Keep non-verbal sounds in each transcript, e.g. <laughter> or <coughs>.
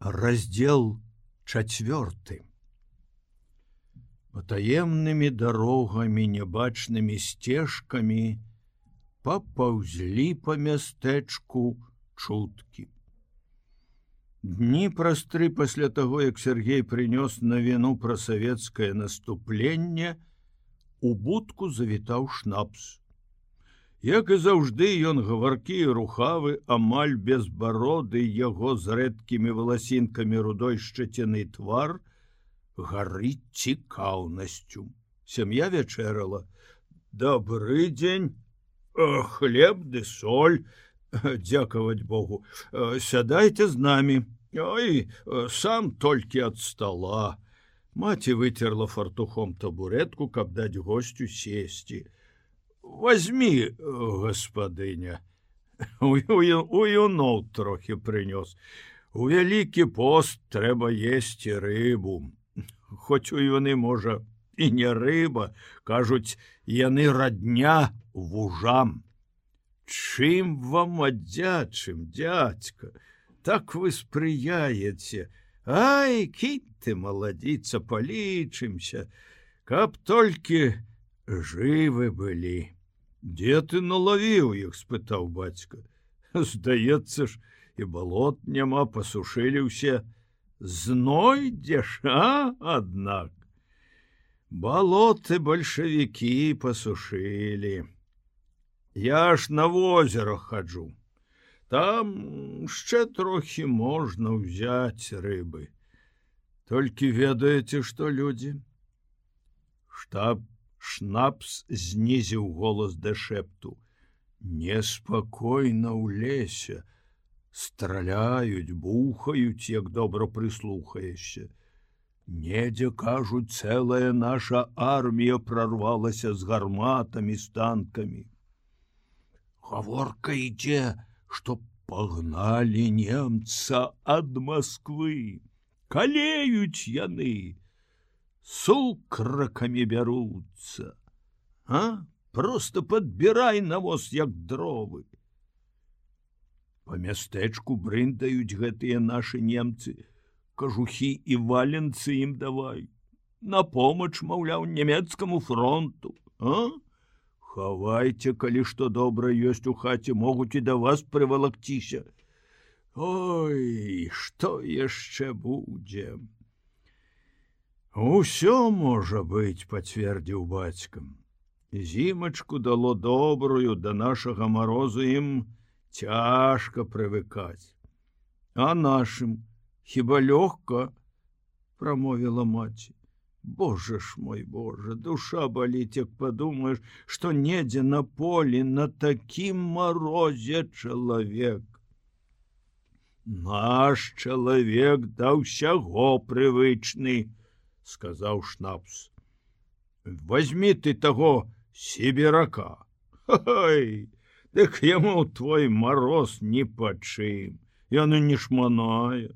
раздел чацвёрты. Патаемнымі дарогамі нябачнымі сцежкамі папаўзлі па мястэчку чуткі. Дні праз тры пасля таго як Сергей прынёс навіну пра савецкае наступленне у будку завітаў шнапс Як і заўжды ён гаваркі рухавы амаль без бароды яго з рэдкімі валасінкамі рудой шчаціны твар гарыць цікаўнасцю. Сям'я вячэрала. Добры дзень, хлеб ды соль, <laughs> дзякаваць Богу, сядайце з намі. Ой, сам толькі ад стола. Маці выцерла фартухом табуретку, каб даць госцю сесці возьми гаспадыня <laughs> у юноў трохі прынёс у вялікі пост трэба есці рыбу. <laughs> Хоць у яны можа і не рыба кажуць яны радня вужам. Чым вам аддзячым дядзька так вы спрыяеце ай кінь ты маладзіца палічымся каб толькі жывы былі Дзе ты налавіў іх спытаў бацька здаецца <laughs> ж і балот няма пасушылі ўсе знойдзеш а аднак балоты бальшавікі пасушылі я ж на возера хаджу там яшчэ трохі можна ўзяць рыбы. Толькі ведаеце што людзі штаб шнапс знізіў голас да шэпту. Неспакойна ў лесе. Страляюць бухаюць як добра прыслухаешся. Недзе кажуць цэлая наша армія прорвалася з гарматамі з танкамі гаворка ідзе што пагналі немца ад москвы калеюць яны. Сукракамі бяруцца а? Просто подбірай навоз як дровы. По мястэчку брындаюць гэтыя наши немцы кажухі і валенцы ім давай. На помач маўляў нямецкаму фронту а? Хавайце калі што добра ёсць у хаце могуць і да вас прывалакціся. Ой что яшчэ будзем Усё можа быць пацвердзіў бацькам. Зімачку дало добрую да нашага марозу ім цяжка прывыкаць. А нашым хіба лёгка прамовіла маці. Боже ж мой Боже, душа баліць, як падумаеш, што недзе на полі на такім марозе чалавек. Наш чалавек да ўсяго прывычны, сказаў шнапс возьми ты таго сіберака дык яму твой мороз не пачым яны не шманае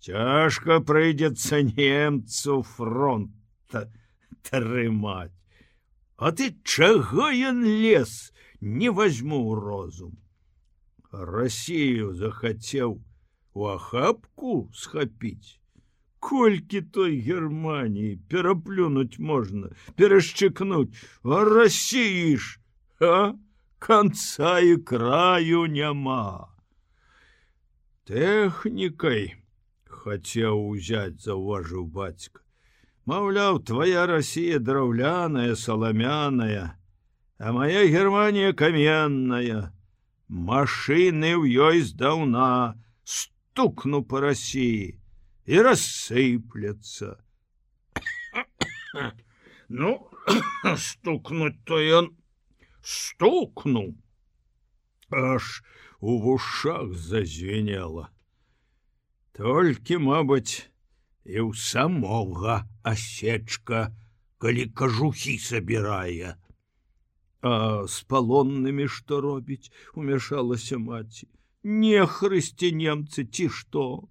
цяжка прыйдзецца немцу фронта трымаць. А ты чаго ён лес не возьму розум? Россию захацеў у ахапку схапіць колькі той германії пераплюнуть можна перашчыкнуть а расіш а? Конца і краю няма тэхнікай хацеў узяць заўважыў бацька маўляў твоя Росія драўляная саламяная а моя германія каменная. Машины ў ёй здаўна стукну по Росіі и рассыплется. <coughs> Ну, <coughs> стукнуть то он стукнул. Аж у вушах зазвенело. Толькі, мабыць, і ў самога асечка, калі кажухі сабірае. А з палоннымі што робіць, умяшалася маці. Не хрысці немцы ці што?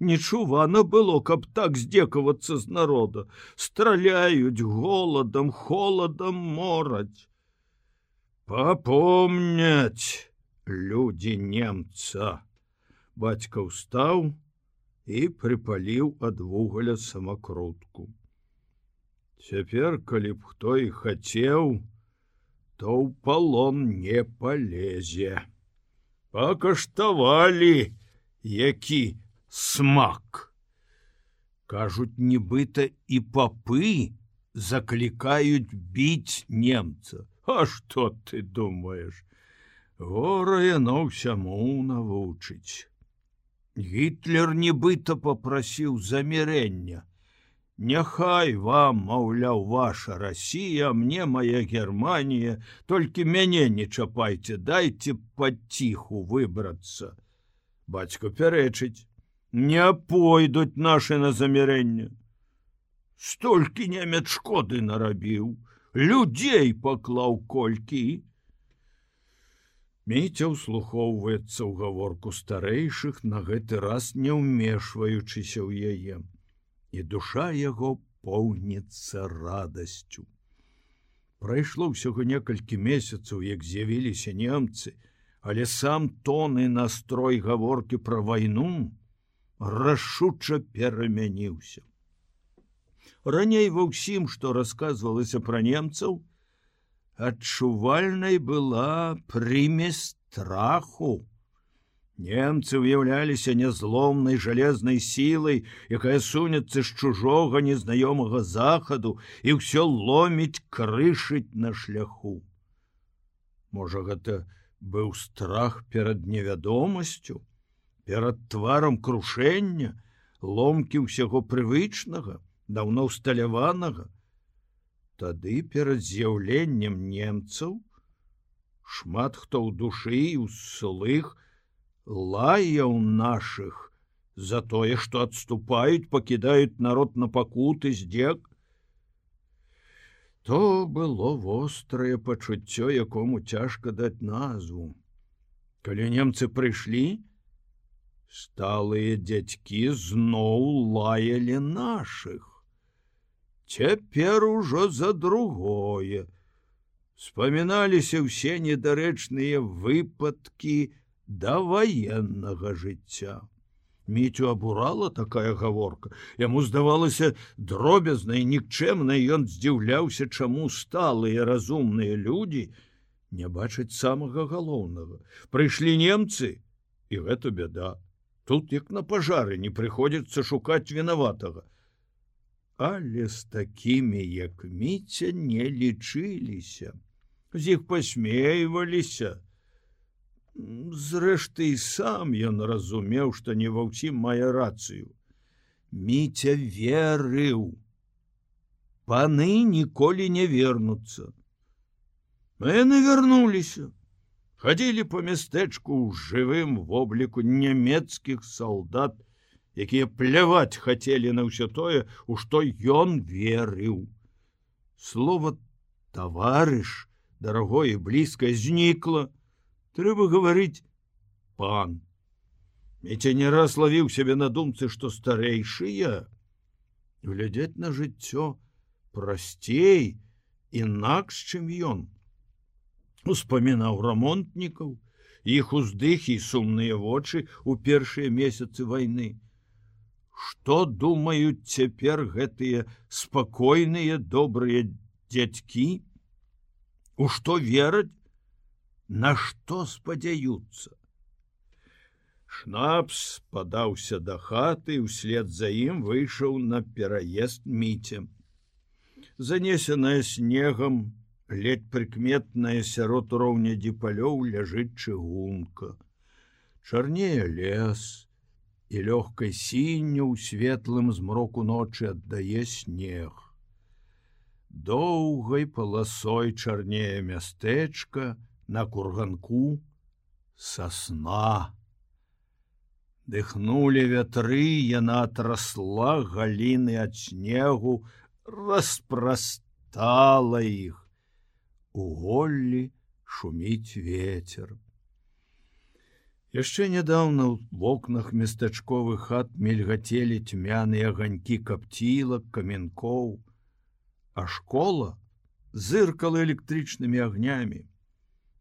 Нечувано было, каб так здзекавацца з народа, страляюць голадам, холодам мораць. Папомняць людзі немца. Бацька ўстаў і прыпаліў ад вугаля самакрутку. Цяпер, калі б хто і хацеў, то ў палон не палезе. Пакаштавалі, які смак. Кажуць, нібыта і папы заклікаюць біць немца. А што ты думаеш? Гора яно ўсяму навучыць. Гітлер нібыта попрасіў замірэння. Няхай вам, маўляў, ваша Росія, мне моя Германія, толькі мяне не чапайце, дайце паціху выбрацца. Бацько пярэчыць, не пойдуць наши на замірэнне. Столькі немец шкоды нарабіў, людзей паклаў колькі, Міця ўслухоўваецца ў гаворку старэйшых на гэты раз не ўмешваючыся ў яе, і душа яго поўніцца радасцю. Прайшло ўсяго некалькі месяцаў, як з'явіліся немцы, але сам тон і настрой гаворкі пра вайну рашуча перамяніўся. Раней ва ўсім, што расказвалася пра немцаў, адчувальнай была прымесь страху. Немцы ўяўляліся нязломнай жалезнай сілай, якая сунецца з чужога незнаёмага захаду і ўсё ломіць крышыць на шляху. Можа, гэта быў страх перад невядомасцю, перад тварам крушэння, ломкі ўсяго прывычнага, даўно ўсталяванага, Тады перад з'яўленнем немцаў шмат хто ў душы і ў слых лаяў наших за тое, што адступаюць, пакідаюць народ на пакуты здзек. То было вострае пачуццё, якому цяжка даць назву. Калі немцы прыйшлі, сталыя дзядзькі зноў лаялі наших. Цяпер ужо за другое. Спаміналіся ўсе недарэчныя выпадкі да ваеннага жыцця. Міцю абурала такая гаворка. Яму здавалася дробязна і нікчэмна ён здзіўляўся, чаму сталыя разумныя людзі не бачаць самага галоўнага. Прыйшлі немцы і гэта бяда. Тут як на пажары не прыходзіцца шукаць вінаватага але з такімі як міця не лічыліся з іх посмейваліся зрэшты і сам ён разумеў што не ва ўсім мае рацыю. Міця верыў. Паны ніколі не вернуцца яны вярнуліся хадзілі по мястэчку ў жывым вобліку нямецкіх салдат якія пляваць хацелі на ўсё тое, у што ён верыў. Слова таварыш, дарагое блізкае знікла, трэба гаварыць пан. Меця не раз лавіў сябе на думцы, што старэйшыя глядзець на жыццё прасцей інакш, чым ён. Успамінаў рамонтнікаў, іх уздыхі і сумныя вочы ў першыя месяцы вайны. Што думаюць цяпер гэтыя спакойныя добрыя дзядзькі? У што вераць, На што спадзяюцца? Шнапс падаўся да хаты, услед за ім выйшаў на пераезд міцем. Занесеная снегам, ледь прыкметная сярод роўня дзіпалёў ляжыць чыгунка. Чарнее лес, і лёгкай сінню ў светлым змроку ночы аддае снег. Доўгай паласой чарнее мястэчка на курганку сосна. Дыхнули вятры, яна атрасла галіны ад снегу, распрастала іх. У голлі шуміць ветер. Яшчэ нядаўна ў вокнах местачковых хат мельгацелі цьмяныя аганькі капцілак, каменкоў, а школа зыркала электрычнымі агнямі.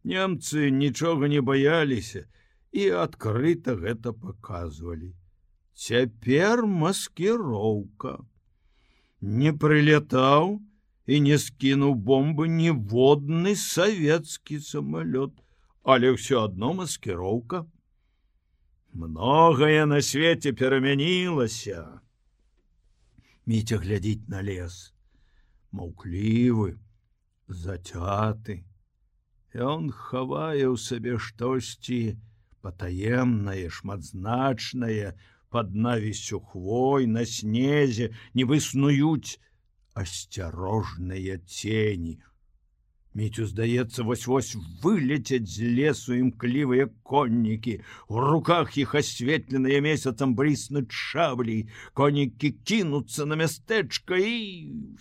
Немцы нічога не баяліся і адкрыта гэта паказвалі. цяпер маскіроўка не прылетаў і не скінуў бомбы ніводны савецкі самалёт але ўсё адно маскіроўка многае на свеце перамянілася міця глядзіць на лес. Маўклівы зацяты ён хавае ў сабе штосьці патаемнае шматзначнае под навісцю хвой на снезе не выснуюць асцярожныя цені міцю здаецца вось-вось вылецяць з лесу імклівыя коннікі у руках іх асветленыя месяцам брыснуць шаблі конікі кінуцца на мястэчка і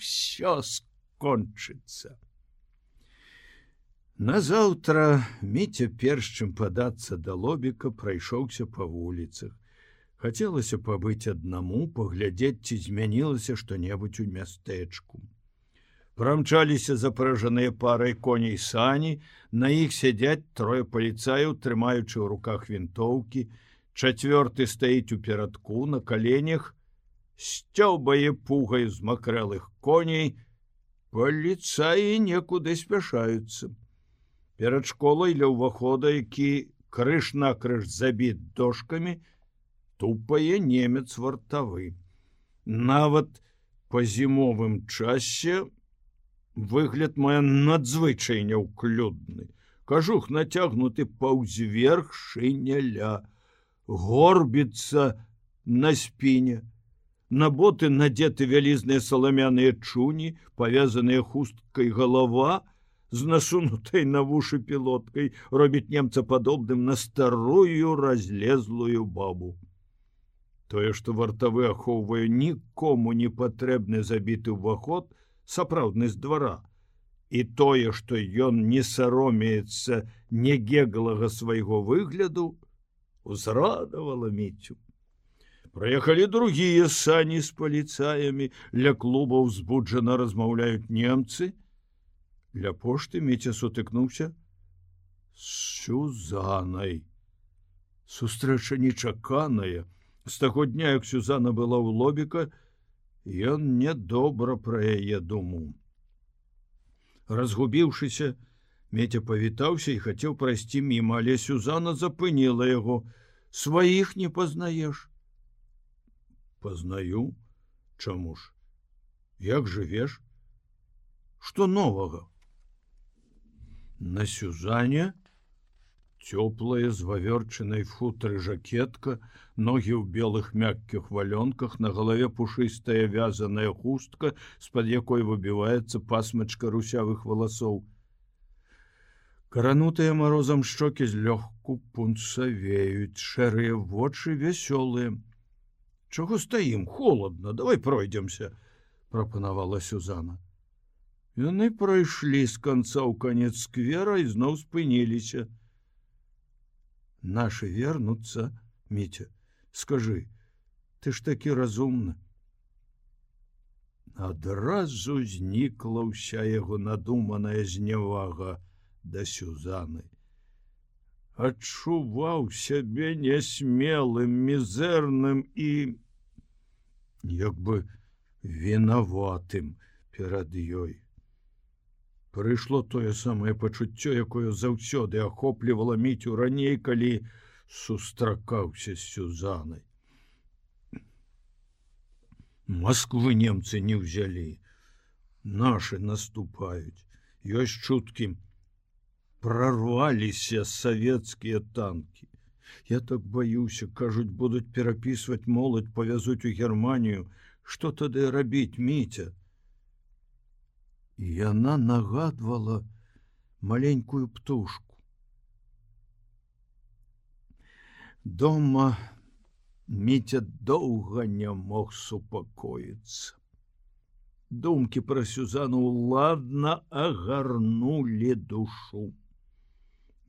все скончыцца Назаўтра міця перш чым падацца да лобіка прайшоўся па вуліцах. Хацелася пабыць аднаму, паглядзець, ці змянілася што-небудзь у мястэчку. Прамчаліся запражаныя парай коней сані, на іх сядзяць трое паліцаяў, трымаючы ў руках вінтоўкі, чацвёрты стаіць у перадку на каленях, сцёбае пугай з макрэлых коней, паліцаі некуды спяшаюцца. Перад школай ля ўвахода які крыж накрыж забіт дошкамі тупае немец вартавы. Нават по зімовым часе выгляд мае надзвычай няўклюдны. Кажух нацягнуты паўзверх шыняля горбіцца на спіне. На боты надеты вялізныя саламяныя чуні павязаныя хусткай галава з насунутай на вушы пілоткай робіць немца падобным на старую разлезлую бабу. Тое, што вартавы ахоўвае нікому не патрэбны забіты ўваход сапраўдны з двара. І тое, што ён не саромеецца негеглага свайго выгляду, узрадавала міцю. Праехалі другія сані з паліцаямі, ля клубаў збуджана размаўляюць немцы, Для пошты меця сутыкнуўся сюзанай. Сустрэча нечаканая. З таго дня, як Сюзана была ў лобіка, ён нядобра пра яе думаў. Разгубіўшыся, Меця павітаўся і хацеў прайсці міма, але Сюзана запыніла яго: сваіх не пазнаеш. Пазнаю, Чаму ж? Як жывеш? Што новага? На сюзане цёплая з вавёрчанай футры жакетка, ногі ў белых мяккіх валёнках, на галаве пушыстая вязаная хустка, з-пад якой выбіваецца пасмачка русявых валасоў. Каранутыя марозам шчокі злёгку пунцавеюць, шэрыя вочы вясёлыя. Чаго стаім холодна, давай пройдземся, прапанавала Сюзана. Яны прайшлі з канца ў канец сквера і зноў спыніліся. Нашы вернуцца, міця, скажы, ты ж такі разумны. Адразу знікла ўся яго надуманая знявага да сюзаны. Адчуваў сябе нясмелым, мізэрным і як бы вінаватым перад ёй прыйшло тое самае пачуццё, якое заўсёды ахоплівала міцю раней, калі сустракаўся з сюзанай. Масквы немцы не ўзялі. Нашы наступаюць. Ёсць чуткі прорваліся савецкія танки. Я так баюся, кажуць, будуць перапісваць моладзь, павязуць у Германію, што тады рабіць міця яна нагадвала маленькую птушку. Дома міця доўга не мог супакоіцца. Думкі пра сюзану ладна агарнулі душу.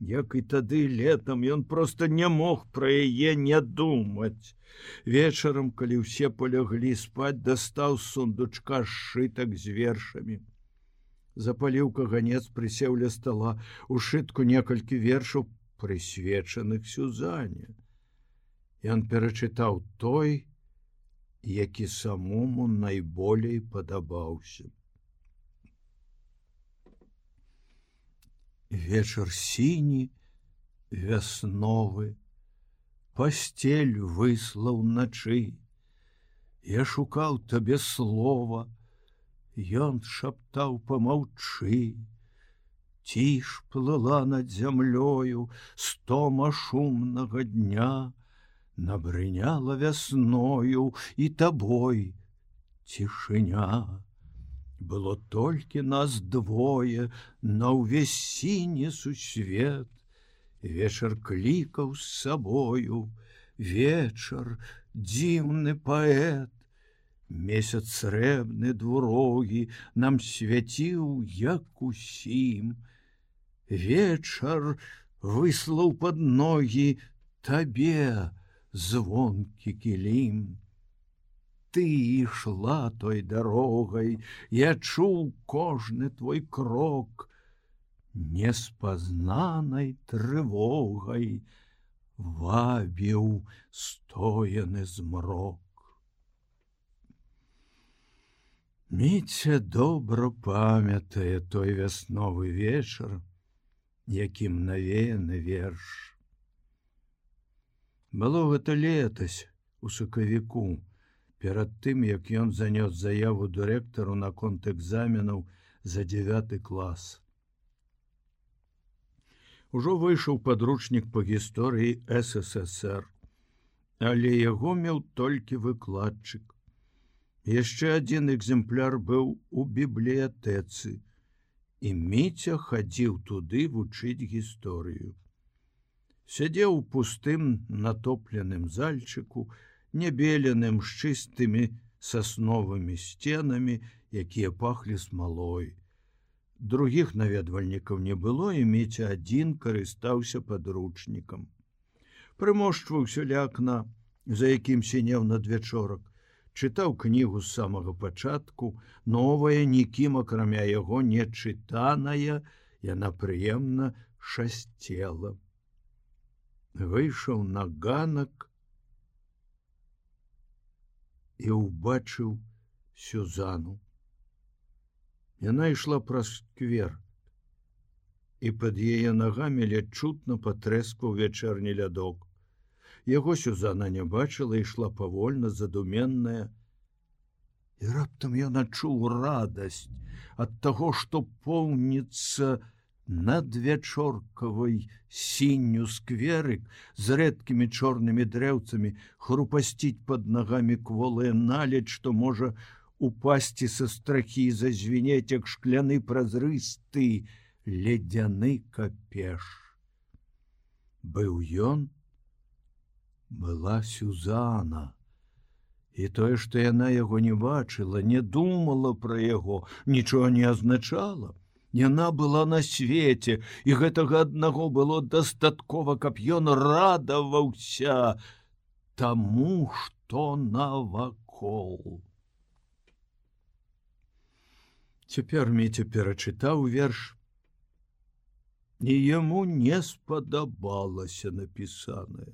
Як і тады летом ён просто не мог пра яе не думаць. Вечарам, калі ўсе поляглі спаць, дастаў сундучка сшытак з вершамі запаліў каганец прысеў ля стола у шытку некалькі вершаў прысвечаных сюзане Ён перачытаў той, які самому найболей падабаўся. Вечар сіні, вясновы, пасцель выслаў начы. Я шукаў табе слова, Ён шаптаў помаўчы. Ціш плыла над зямлёю стома шумнага дня, набрыняла вясною і табой цішыня. Было толькі нас двое на ўвесь сіні сусвет. Вечар клікаў з сабою, вечар, дзіўны паэт. Месяц срэбны двурогі нам свяціў як усім. Вечар выслаў пад ногі табе звонкі кілім. Ты ішла той дарогай, я чуў кожны твой крок, неспазнанай трывогай вабіў стояны змрок. Міця добра памятае той вясновы вечар, якім навеяны верш. Было гэта летась у сакавіку, перад тым, як ён занёс заяву дырэктару наконт экзаменаў за девяты клас. Ужо выйшаў падручнік по гісторыі ссср але яго меў толькі выкладчык яшчэ адзін экземпляр быў у бібліятэцы і міця хадзіў туды вучыць гісторыю сядзеў у пустым натопленым зальчыку небеленым з чыстымі сасновымі сценамі якія пахлі смалой других наведвальнікаў не было і меці адзін карыстаўся падручнікам. Прымошчваўся ля акна, за якім сінеў надвячорак, чытаў кнігу з самага пачатку, новая нікім акрамя яго нечытаная, яна прыемна шасцела. Выйшаў на ганак і ўбачыў сюзану. Яна ішла праз сквер. І пад яе нагамі ледь чутно патрэскаў вячэрні лядок. Яго сюзана не бачыла ішла павольна задуменная. І раптам ён адчуў радасць ад таго, што поўніцца надвячоркавай сінню скверык з рэдкімі чорнымі дрэўцамі хрупасціць пад нагамі кволыя наледь, што можа упасці са страхі зазвінець як шкляны празрысты ледзяны капеш. Быў ён была сюзана. І тое, што яна яго не бачыла, не думала пра яго, нічога не азначала. Яна была на свеце, і гэтага аднаго было дастаткова, каб ён радаваўся таму, што навакол. Цяпер міця перачытаў верш. І яму не спадабалася напісанае.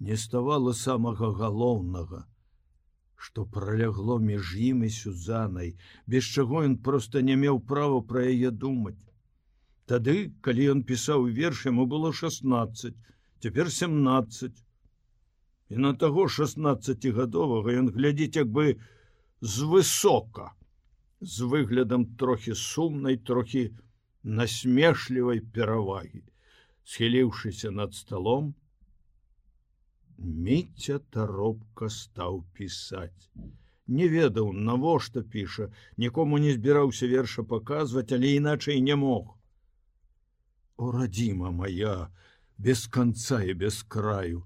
Не ставала самага галоўнага, што пралягло між ім і сюзанай, без чаго ён проста не меў права пра яе думаць. Тады, калі ён пісаў верш, яму было 16, цяпер 17. І на таго 16гадовага ён глядзіць як бы звысока з выглядам трохі сумнай трохі насмешлівай перавагі схіліўшыся над сталом міця таропка стаў пісаць не ведаў навошта піша нікому не збіраўся верша паказваць але іначай не мог. О радзіма моя без конца і без краю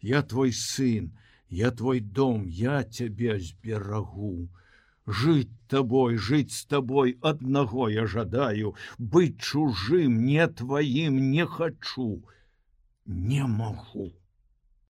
я твой сын я твой дом я цябе зберагу. Жыць табой жыць з табой аднаго я жадаю быць чужым не тваім не хачу не магу